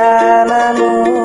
Bersamamu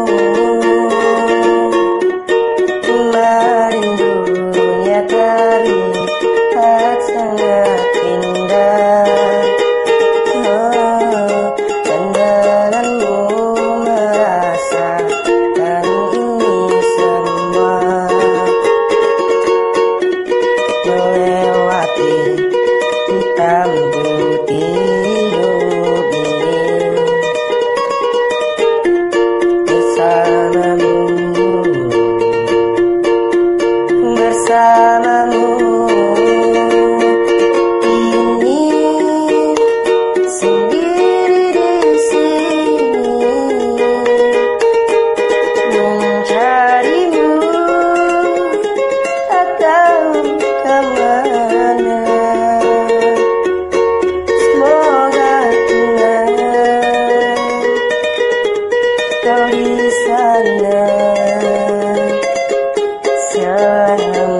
i know